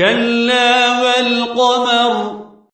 كلا والقمر